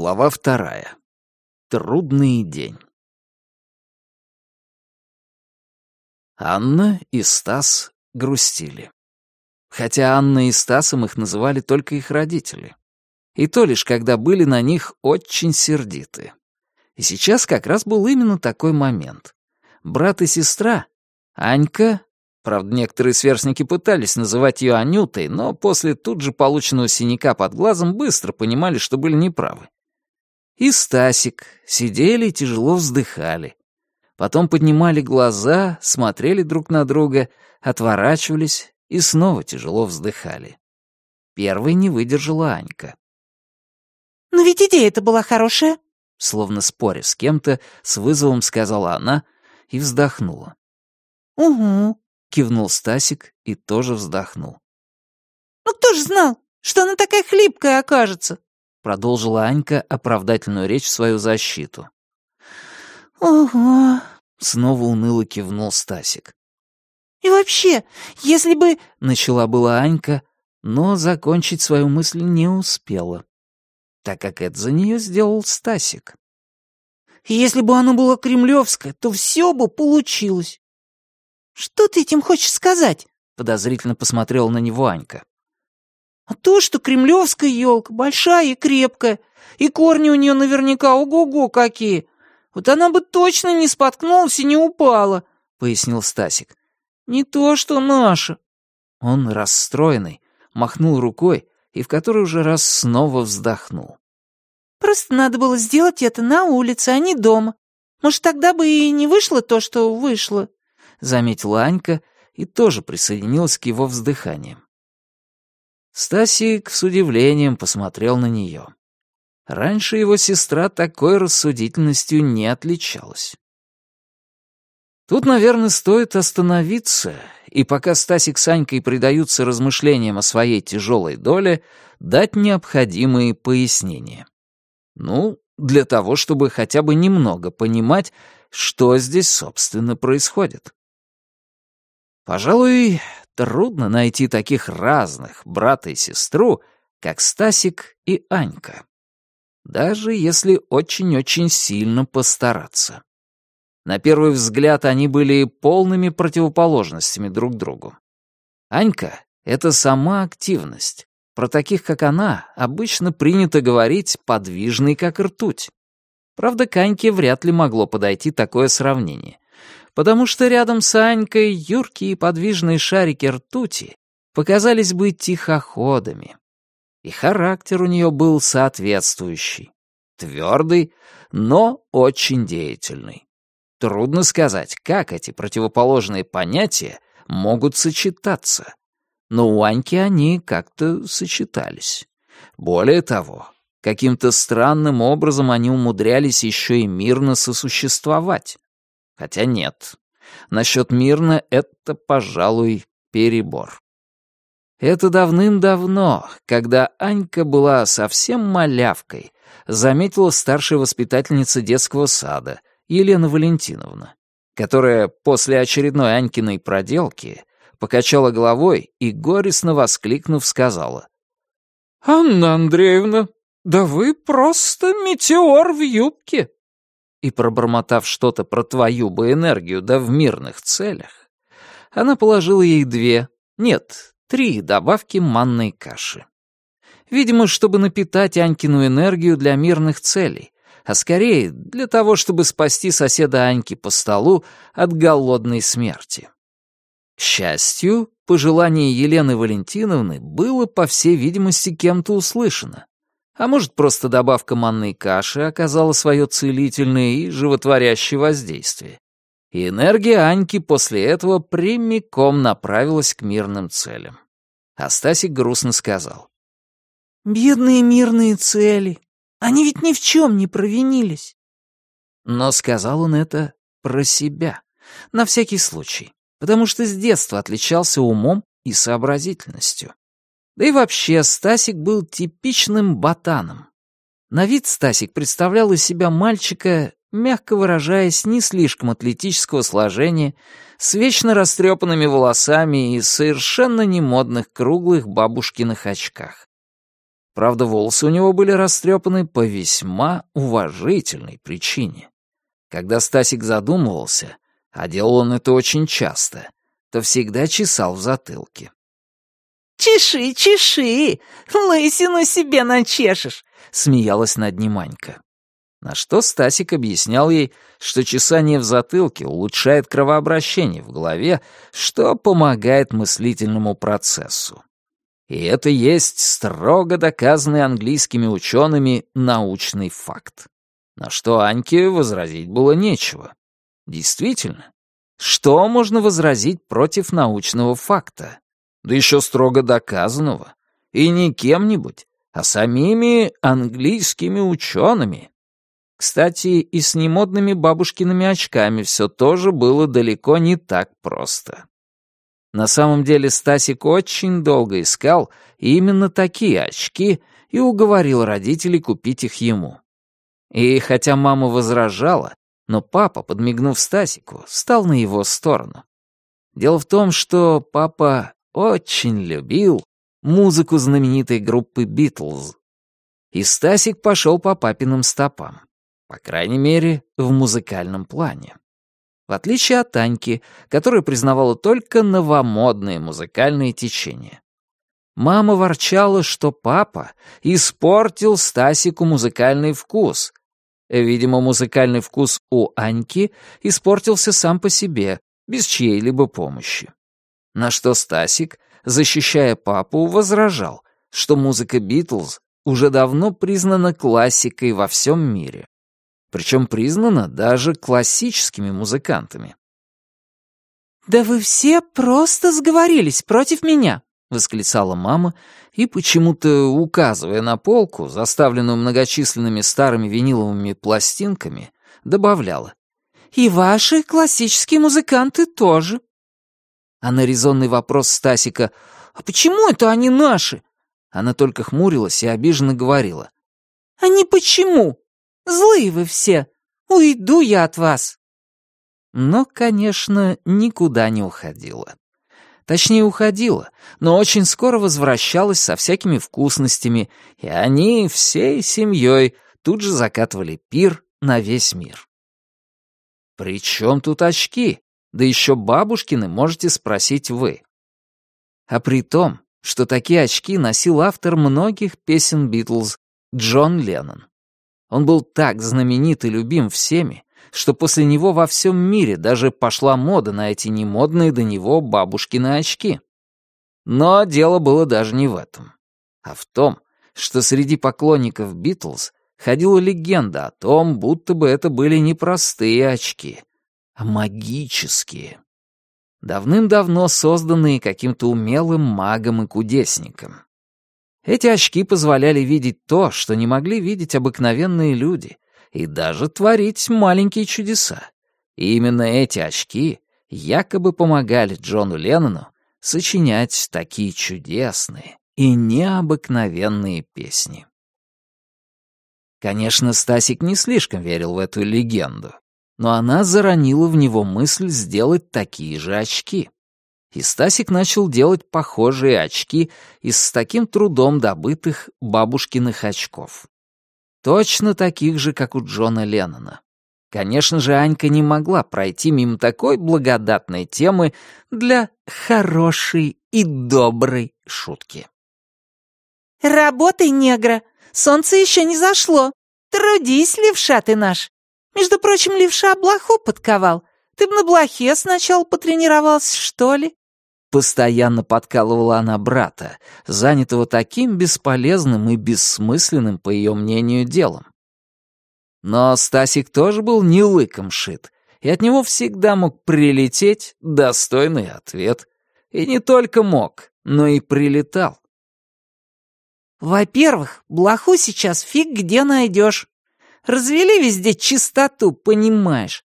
Глава вторая. Трудный день. Анна и Стас грустили. Хотя Анна и Стасом их называли только их родители. И то лишь, когда были на них очень сердиты. И сейчас как раз был именно такой момент. Брат и сестра, Анька, правда, некоторые сверстники пытались называть ее Анютой, но после тут же полученного синяка под глазом быстро понимали, что были неправы и Стасик сидели и тяжело вздыхали. Потом поднимали глаза, смотрели друг на друга, отворачивались и снова тяжело вздыхали. Первой не выдержала Анька. «Но ведь идея-то была хорошая», словно споря с кем-то, с вызовом сказала она и вздохнула. «Угу», — кивнул Стасик и тоже вздохнул. «Ну кто ж знал, что она такая хлипкая окажется?» — продолжила Анька оправдательную речь в свою защиту. «Ого!» — снова уныло кивнул Стасик. «И вообще, если бы...» — начала была Анька, но закончить свою мысль не успела, так как это за нее сделал Стасик. «Если бы оно было кремлевское, то все бы получилось». «Что ты этим хочешь сказать?» — подозрительно посмотрела на него Анька. А то, что кремлевская елка большая и крепкая, и корни у нее наверняка ого-го какие. Вот она бы точно не споткнулась и не упала, — пояснил Стасик. Не то, что наша. Он, расстроенный, махнул рукой и в который уже раз снова вздохнул. Просто надо было сделать это на улице, а не дома. Может, тогда бы и не вышло то, что вышло, — заметила Анька и тоже присоединилась к его вздыханиям. Стасик с удивлением посмотрел на нее. Раньше его сестра такой рассудительностью не отличалась. Тут, наверное, стоит остановиться, и пока Стасик с Анькой предаются размышлениям о своей тяжелой доле, дать необходимые пояснения. Ну, для того, чтобы хотя бы немного понимать, что здесь, собственно, происходит. Пожалуй, трудно найти таких разных брата и сестру, как Стасик и Анька. Даже если очень-очень сильно постараться. На первый взгляд они были полными противоположностями друг другу. Анька — это сама активность. Про таких, как она, обычно принято говорить «подвижный, как ртуть». Правда, к Аньке вряд ли могло подойти такое сравнение потому что рядом с Анькой юркие подвижные шарики ртути показались бы тихоходами. И характер у нее был соответствующий. Твердый, но очень деятельный. Трудно сказать, как эти противоположные понятия могут сочетаться. Но у Аньки они как-то сочетались. Более того, каким-то странным образом они умудрялись еще и мирно сосуществовать. Хотя нет. Насчет мирно это, пожалуй, перебор. Это давным-давно, когда Анька была совсем малявкой, заметила старшая воспитательница детского сада, Елена Валентиновна, которая после очередной Анькиной проделки покачала головой и, горестно воскликнув, сказала. «Анна Андреевна, да вы просто метеор в юбке!» И, пробормотав что-то про твою бы энергию, да в мирных целях, она положила ей две, нет, три добавки манной каши. Видимо, чтобы напитать Анькину энергию для мирных целей, а скорее для того, чтобы спасти соседа Аньки по столу от голодной смерти. К счастью, пожелание Елены Валентиновны было, по всей видимости, кем-то услышано, а может, просто добавка манной каши оказала свое целительное и животворящее воздействие. И энергия Аньки после этого прямиком направилась к мирным целям. А Стасик грустно сказал. «Бедные мирные цели. Они ведь ни в чем не провинились». Но сказал он это про себя, на всякий случай, потому что с детства отличался умом и сообразительностью. Да и вообще, Стасик был типичным ботаном. На вид Стасик представлял из себя мальчика, мягко выражаясь, не слишком атлетического сложения, с вечно растрепанными волосами и совершенно немодных круглых бабушкиных очках. Правда, волосы у него были растрепаны по весьма уважительной причине. Когда Стасик задумывался, а делал он это очень часто, то всегда чесал в затылке. «Чеши, чеши! Лысину себе начешешь!» — смеялась над ним Анька. На что Стасик объяснял ей, что чесание в затылке улучшает кровообращение в голове, что помогает мыслительному процессу. И это есть строго доказанный английскими учеными научный факт. На что Аньке возразить было нечего. Действительно, что можно возразить против научного факта? Да еще строго доказанного. И не кем-нибудь, а самими английскими учеными. Кстати, и с немодными бабушкиными очками все тоже было далеко не так просто. На самом деле Стасик очень долго искал именно такие очки и уговорил родителей купить их ему. И хотя мама возражала, но папа, подмигнув Стасику, стал на его сторону. Дело в том, что папа очень любил музыку знаменитой группы «Битлз». И Стасик пошел по папиным стопам. По крайней мере, в музыкальном плане. В отличие от Таньки, которая признавала только новомодные музыкальные течения. Мама ворчала, что папа испортил Стасику музыкальный вкус. Видимо, музыкальный вкус у Аньки испортился сам по себе, без чьей-либо помощи. На что Стасик, защищая папу, возражал, что музыка Битлз уже давно признана классикой во всем мире причем признана даже классическими музыкантами. «Да вы все просто сговорились против меня!» — восклицала мама и, почему-то указывая на полку, заставленную многочисленными старыми виниловыми пластинками, добавляла. «И ваши классические музыканты тоже». А на резонный вопрос Стасика «А почему это они наши?» Она только хмурилась и обиженно говорила. «А не почему? Злые вы все. Уйду я от вас». Но, конечно, никуда не уходила. Точнее, уходила, но очень скоро возвращалась со всякими вкусностями, и они всей семьей тут же закатывали пир на весь мир. «При чем тут очки? Да еще бабушкины можете спросить вы». А при том, что такие очки носил автор многих песен Битлз Джон Леннон. Он был так знаменит и любим всеми, что после него во всем мире даже пошла мода на эти немодные до него бабушкины очки. Но дело было даже не в этом, а в том, что среди поклонников Битлз ходила легенда о том, будто бы это были не простые очки, а магические. Давным-давно созданные каким-то умелым магом и кудесником. Эти очки позволяли видеть то, что не могли видеть обыкновенные люди, и даже творить маленькие чудеса. И именно эти очки якобы помогали Джону Леннону сочинять такие чудесные и необыкновенные песни. Конечно, Стасик не слишком верил в эту легенду, но она заронила в него мысль сделать такие же очки и Стасик начал делать похожие очки из с таким трудом добытых бабушкиных очков. Точно таких же, как у Джона Леннона. Конечно же, Анька не могла пройти мимо такой благодатной темы для хорошей и доброй шутки. «Работай, негра! Солнце еще не зашло! Трудись, левша ты наш! Между прочим, левша блоху подковал. Ты б на блохе сначала потренировался, что ли?» Постоянно подкалывала она брата, занятого таким бесполезным и бессмысленным, по ее мнению, делом. Но Стасик тоже был не лыком шит, и от него всегда мог прилететь достойный ответ. И не только мог, но и прилетал. «Во-первых, блоху сейчас фиг где найдешь. Развели везде чистоту, понимаешь.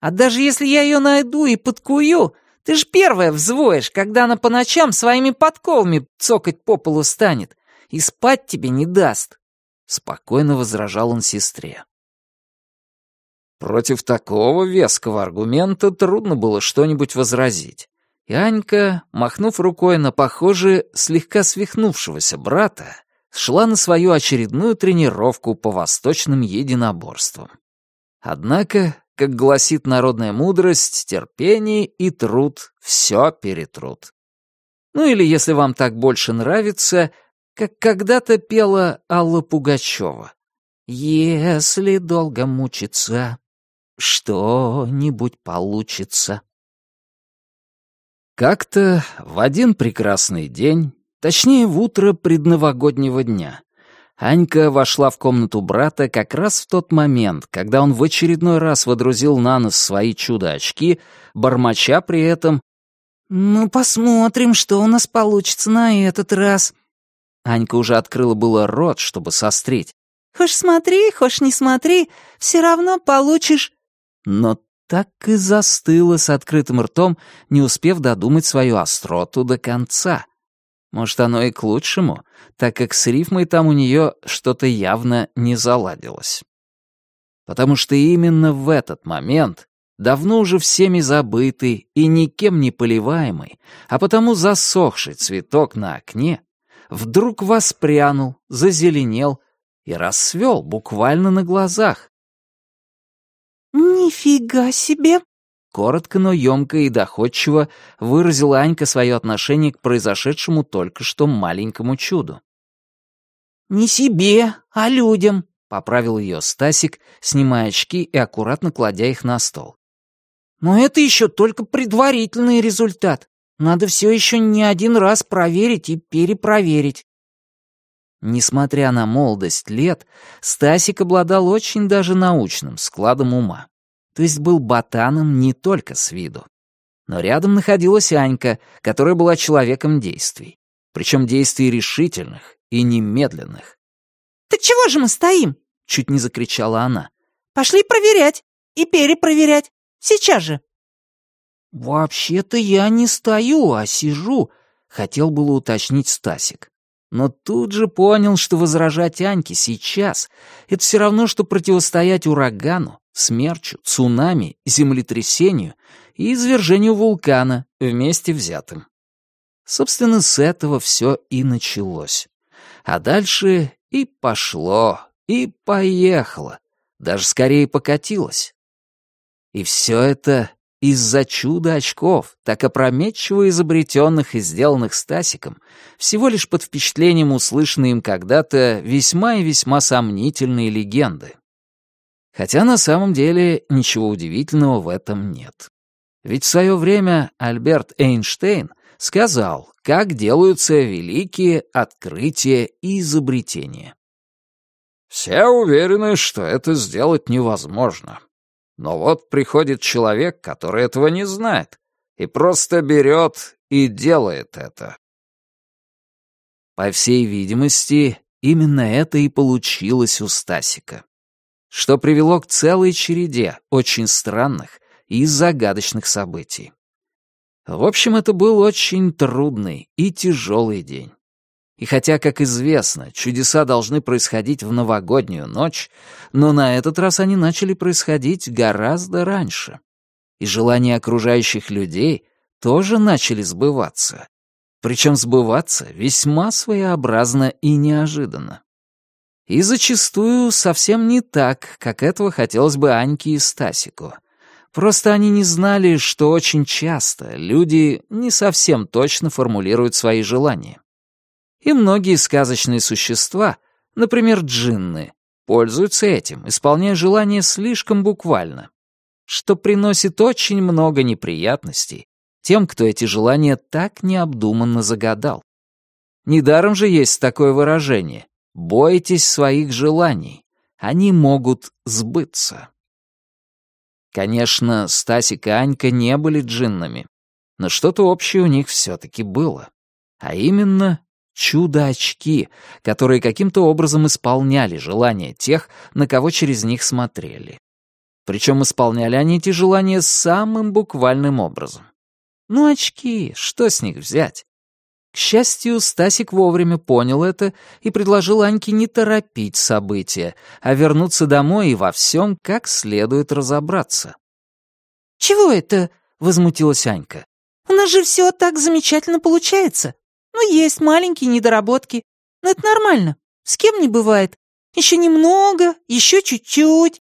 А даже если я ее найду и подкую, ты ж первая взвоешь, когда она по ночам своими подковами цокать по полу станет и спать тебе не даст. Спокойно возражал он сестре. Против такого веского аргумента трудно было что-нибудь возразить. И Анька, махнув рукой на похоже слегка свихнувшегося брата, шла на свою очередную тренировку по восточным единоборствам. Однако, как гласит народная мудрость, терпение и труд все перетрут. Ну или, если вам так больше нравится, как когда-то пела Алла Пугачева. «Если долго мучиться, что-нибудь получится». Как-то в один прекрасный день, точнее в утро предновогоднего дня, Анька вошла в комнату брата как раз в тот момент, когда он в очередной раз водрузил на нос свои чудо-очки, бормоча при этом «Ну, посмотрим, что у нас получится на этот раз». Анька уже открыла было рот, чтобы сострить. «Хошь смотри, хошь не смотри, все равно получишь». Но так и застыла с открытым ртом, не успев додумать свою остроту до конца. Может, оно и к лучшему, так как с рифмой там у нее что-то явно не заладилось. Потому что именно в этот момент, давно уже всеми забытый и никем не поливаемый, а потому засохший цветок на окне, вдруг воспрянул, зазеленел и расцвел буквально на глазах. «Нифига себе!» Коротко, но емко и доходчиво выразила Анька свое отношение к произошедшему только что маленькому чуду. «Не себе, а людям», — поправил ее Стасик, снимая очки и аккуратно кладя их на стол. «Но это еще только предварительный результат. Надо все еще не один раз проверить и перепроверить». Несмотря на молодость лет, Стасик обладал очень даже научным складом ума то есть был ботаном не только с виду. Но рядом находилась Анька, которая была человеком действий. Причем действий решительных и немедленных. «Так чего же мы стоим?» — чуть не закричала она. «Пошли проверять и перепроверять. Сейчас же». «Вообще-то я не стою, а сижу», — хотел было уточнить Стасик. Но тут же понял, что возражать Аньке сейчас — это все равно, что противостоять урагану, смерчу, цунами, землетрясению и извержению вулкана вместе взятым. Собственно, с этого все и началось. А дальше и пошло, и поехало, даже скорее покатилось. И все это из-за чуда очков, так опрометчиво изобретенных и сделанных Стасиком, всего лишь под впечатлением услышанной им когда-то весьма и весьма сомнительные легенды. Хотя на самом деле ничего удивительного в этом нет. Ведь в свое время Альберт Эйнштейн сказал, как делаются великие открытия и изобретения. Все уверены, что это сделать невозможно. Но вот приходит человек, который этого не знает, и просто берет и делает это. По всей видимости, именно это и получилось у Стасика что привело к целой череде очень странных и загадочных событий. В общем, это был очень трудный и тяжелый день. И хотя, как известно, чудеса должны происходить в новогоднюю ночь, но на этот раз они начали происходить гораздо раньше. И желания окружающих людей тоже начали сбываться. Причем сбываться весьма своеобразно и неожиданно. И зачастую совсем не так, как этого хотелось бы Аньке и Стасику. Просто они не знали, что очень часто люди не совсем точно формулируют свои желания. И многие сказочные существа, например, джинны, пользуются этим, исполняя желания слишком буквально, что приносит очень много неприятностей тем, кто эти желания так необдуманно загадал. Недаром же есть такое выражение Бойтесь своих желаний. Они могут сбыться. Конечно, Стасик и Анька не были джиннами, но что-то общее у них все-таки было. А именно чудо-очки, которые каким-то образом исполняли желания тех, на кого через них смотрели. Причем исполняли они эти желания самым буквальным образом. Ну, очки, что с них взять? К счастью, Стасик вовремя понял это и предложил Аньке не торопить события, а вернуться домой и во всем как следует разобраться. «Чего это?» — возмутилась Анька. «У нас же все так замечательно получается. Ну, есть маленькие недоработки, но это нормально. С кем не бывает. Еще немного, еще чуть-чуть».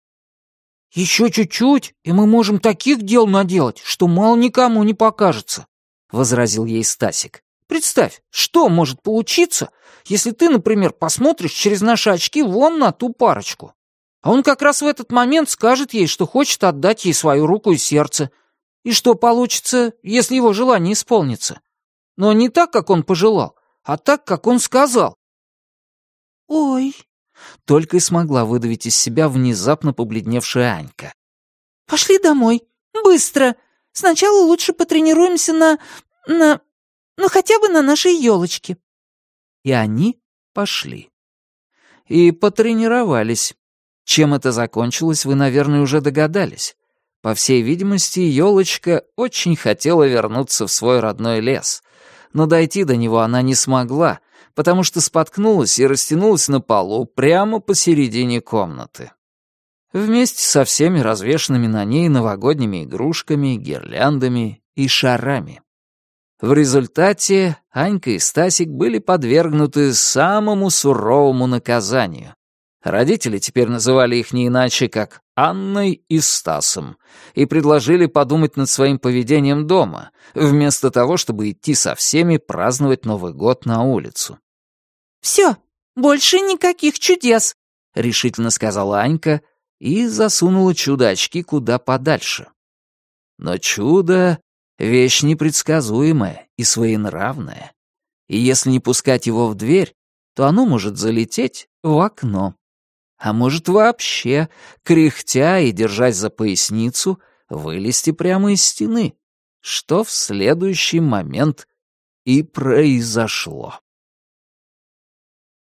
«Еще чуть-чуть, и мы можем таких дел наделать, что мало никому не покажется», — возразил ей Стасик. «Представь, что может получиться, если ты, например, посмотришь через наши очки вон на ту парочку. А он как раз в этот момент скажет ей, что хочет отдать ей свою руку и сердце. И что получится, если его желание исполнится? Но не так, как он пожелал, а так, как он сказал». «Ой», только и смогла выдавить из себя внезапно побледневшая Анька. «Пошли домой. Быстро. Сначала лучше потренируемся на... на... ну хотя бы на нашей елочке». И они пошли. И потренировались. Чем это закончилось, вы, наверное, уже догадались. По всей видимости, елочка очень хотела вернуться в свой родной лес. Но дойти до него она не смогла, потому что споткнулась и растянулась на полу прямо посередине комнаты. Вместе со всеми развешанными на ней новогодними игрушками, гирляндами и шарами. В результате Анька и Стасик были подвергнуты самому суровому наказанию. Родители теперь называли их не иначе, как Анной и Стасом, и предложили подумать над своим поведением дома, вместо того, чтобы идти со всеми праздновать Новый год на улицу. «Все, больше никаких чудес», — решительно сказала Анька и засунула чудо-очки куда подальше. Но чудо — вещь непредсказуемая и своенравная. И если не пускать его в дверь, то оно может залететь в окно. А может вообще, кряхтя и держась за поясницу, вылезти прямо из стены, что в следующий момент и произошло.